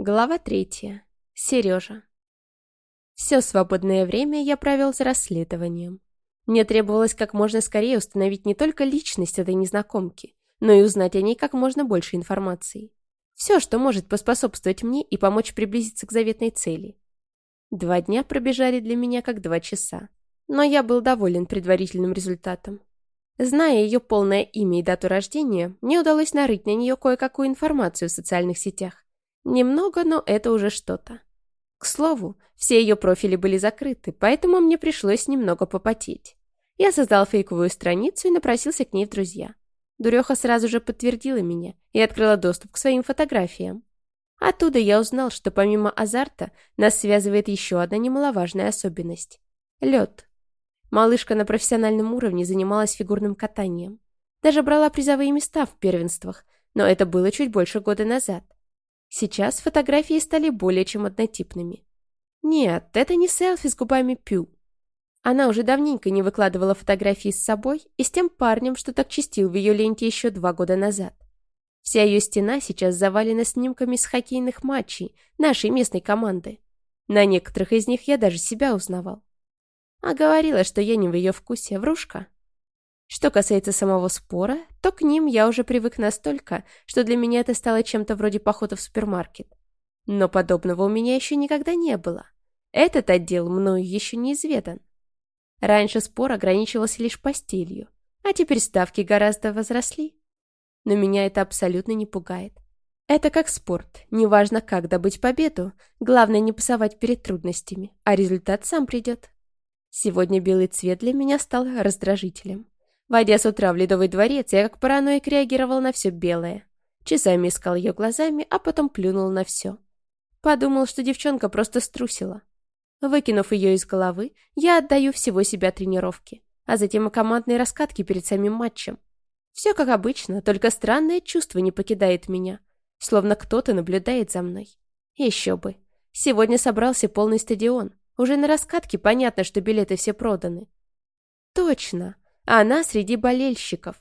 Глава третья. Сережа. Все свободное время я провел за расследованием. Мне требовалось как можно скорее установить не только личность этой незнакомки, но и узнать о ней как можно больше информации. Все, что может поспособствовать мне и помочь приблизиться к заветной цели. Два дня пробежали для меня как два часа, но я был доволен предварительным результатом. Зная ее полное имя и дату рождения, мне удалось нарыть на нее кое-какую информацию в социальных сетях Немного, но это уже что-то. К слову, все ее профили были закрыты, поэтому мне пришлось немного попотеть. Я создал фейковую страницу и напросился к ней в друзья. Дуреха сразу же подтвердила меня и открыла доступ к своим фотографиям. Оттуда я узнал, что помимо азарта нас связывает еще одна немаловажная особенность – лед. Малышка на профессиональном уровне занималась фигурным катанием. Даже брала призовые места в первенствах, но это было чуть больше года назад. Сейчас фотографии стали более чем однотипными. Нет, это не селфи с губами Пю. Она уже давненько не выкладывала фотографии с собой и с тем парнем, что так чистил в ее ленте еще два года назад. Вся ее стена сейчас завалена снимками с хоккейных матчей нашей местной команды. На некоторых из них я даже себя узнавал. А говорила, что я не в ее вкусе, врушка. Что касается самого спора, то к ним я уже привык настолько, что для меня это стало чем-то вроде похода в супермаркет. Но подобного у меня еще никогда не было. Этот отдел мною еще не изведан. Раньше спор ограничивался лишь постелью, а теперь ставки гораздо возросли. Но меня это абсолютно не пугает. Это как спорт, неважно как добыть победу, главное не пасовать перед трудностями, а результат сам придет. Сегодня белый цвет для меня стал раздражителем. Войдя с утра в Ледовый дворец, я как параноик реагировал на все белое. Часами искал ее глазами, а потом плюнул на все. Подумал, что девчонка просто струсила. Выкинув ее из головы, я отдаю всего себя тренировке, а затем и командные раскатки перед самим матчем. Все как обычно, только странное чувство не покидает меня, словно кто-то наблюдает за мной. Еще бы. Сегодня собрался полный стадион. Уже на раскатке понятно, что билеты все проданы. Точно а она среди болельщиков.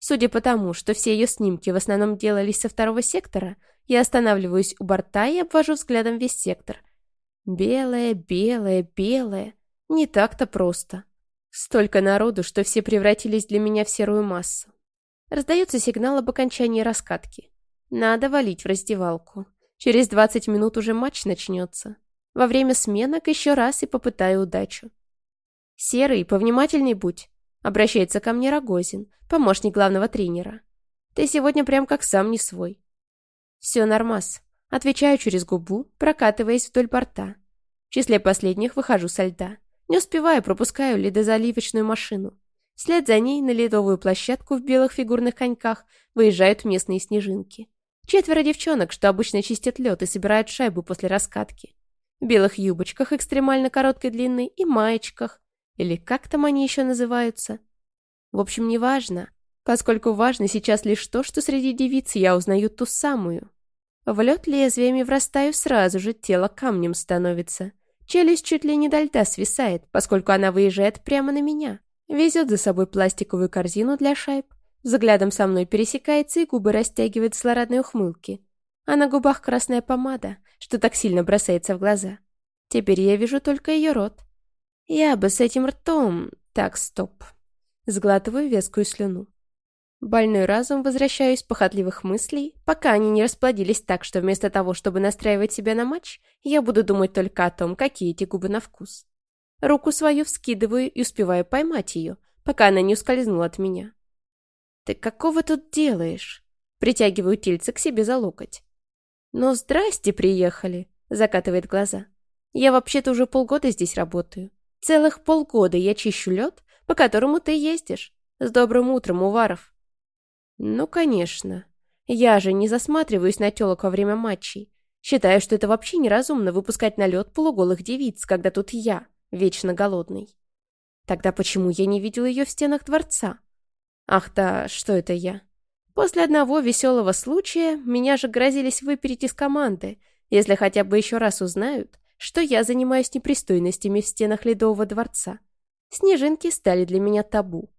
Судя по тому, что все ее снимки в основном делались со второго сектора, я останавливаюсь у борта и обвожу взглядом весь сектор. Белое, белое, белое. Не так-то просто. Столько народу, что все превратились для меня в серую массу. Раздается сигнал об окончании раскатки. Надо валить в раздевалку. Через 20 минут уже матч начнется. Во время сменок еще раз и попытаю удачу. Серый, повнимательней будь. Обращается ко мне Рогозин, помощник главного тренера. Ты сегодня прям как сам не свой. Все нормас. Отвечаю через губу, прокатываясь вдоль борта. В числе последних выхожу со льда. Не успеваю, пропускаю ледозаливочную машину. Вслед за ней на ледовую площадку в белых фигурных коньках выезжают местные снежинки. Четверо девчонок, что обычно чистят лед и собирают шайбу после раскатки. В белых юбочках экстремально короткой длины и маечках, или как там они еще называются? В общем, неважно, поскольку важно сейчас лишь то, что среди девиц я узнаю ту самую. В лед лезвиями врастаю сразу же, тело камнем становится. Челюсть чуть ли не до льда свисает, поскольку она выезжает прямо на меня. Везет за собой пластиковую корзину для шайб. Взглядом со мной пересекается и губы растягивает злорадные ухмылки. А на губах красная помада, что так сильно бросается в глаза. Теперь я вижу только ее рот. Я бы с этим ртом... Так, стоп. Сглатываю вескую слюну. Больной разум возвращаюсь похотливых мыслей, пока они не расплодились так, что вместо того, чтобы настраивать себя на матч, я буду думать только о том, какие эти губы на вкус. Руку свою вскидываю и успеваю поймать ее, пока она не ускользнула от меня. «Ты какого тут делаешь?» Притягиваю тельце к себе за локоть. «Ну, здрасте, приехали!» Закатывает глаза. «Я вообще-то уже полгода здесь работаю. Целых полгода я чищу лед, по которому ты ездишь. С добрым утром, Уваров. Ну, конечно. Я же не засматриваюсь на телок во время матчей. Считаю, что это вообще неразумно выпускать на лед полуголых девиц, когда тут я, вечно голодный. Тогда почему я не видел ее в стенах дворца? Ах да, что это я? После одного веселого случая меня же грозились выпереть из команды, если хотя бы еще раз узнают, что я занимаюсь непристойностями в стенах Ледового дворца. Снежинки стали для меня табу.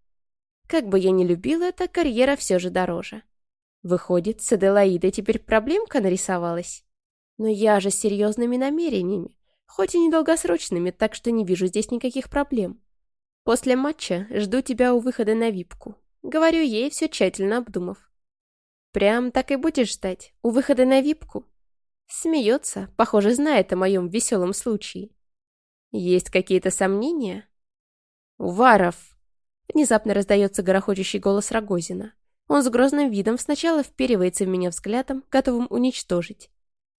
Как бы я ни любила это, карьера все же дороже. Выходит, с Аделаидой теперь проблемка нарисовалась? Но я же с серьезными намерениями, хоть и недолгосрочными, так что не вижу здесь никаких проблем. После матча жду тебя у выхода на випку. Говорю ей, все тщательно обдумав. Прям так и будешь ждать, у выхода на випку? Смеется, похоже, знает о моем веселом случае. Есть какие-то сомнения? Уваров! Внезапно раздается горохочущий голос Рогозина. Он с грозным видом сначала вперивается в меня взглядом, готовым уничтожить.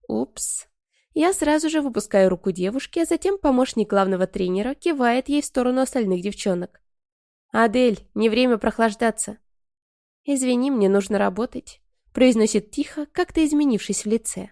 Упс. Я сразу же выпускаю руку девушки, а затем помощник главного тренера кивает ей в сторону остальных девчонок. «Адель, не время прохлаждаться». «Извини, мне нужно работать», — произносит тихо, как-то изменившись в лице.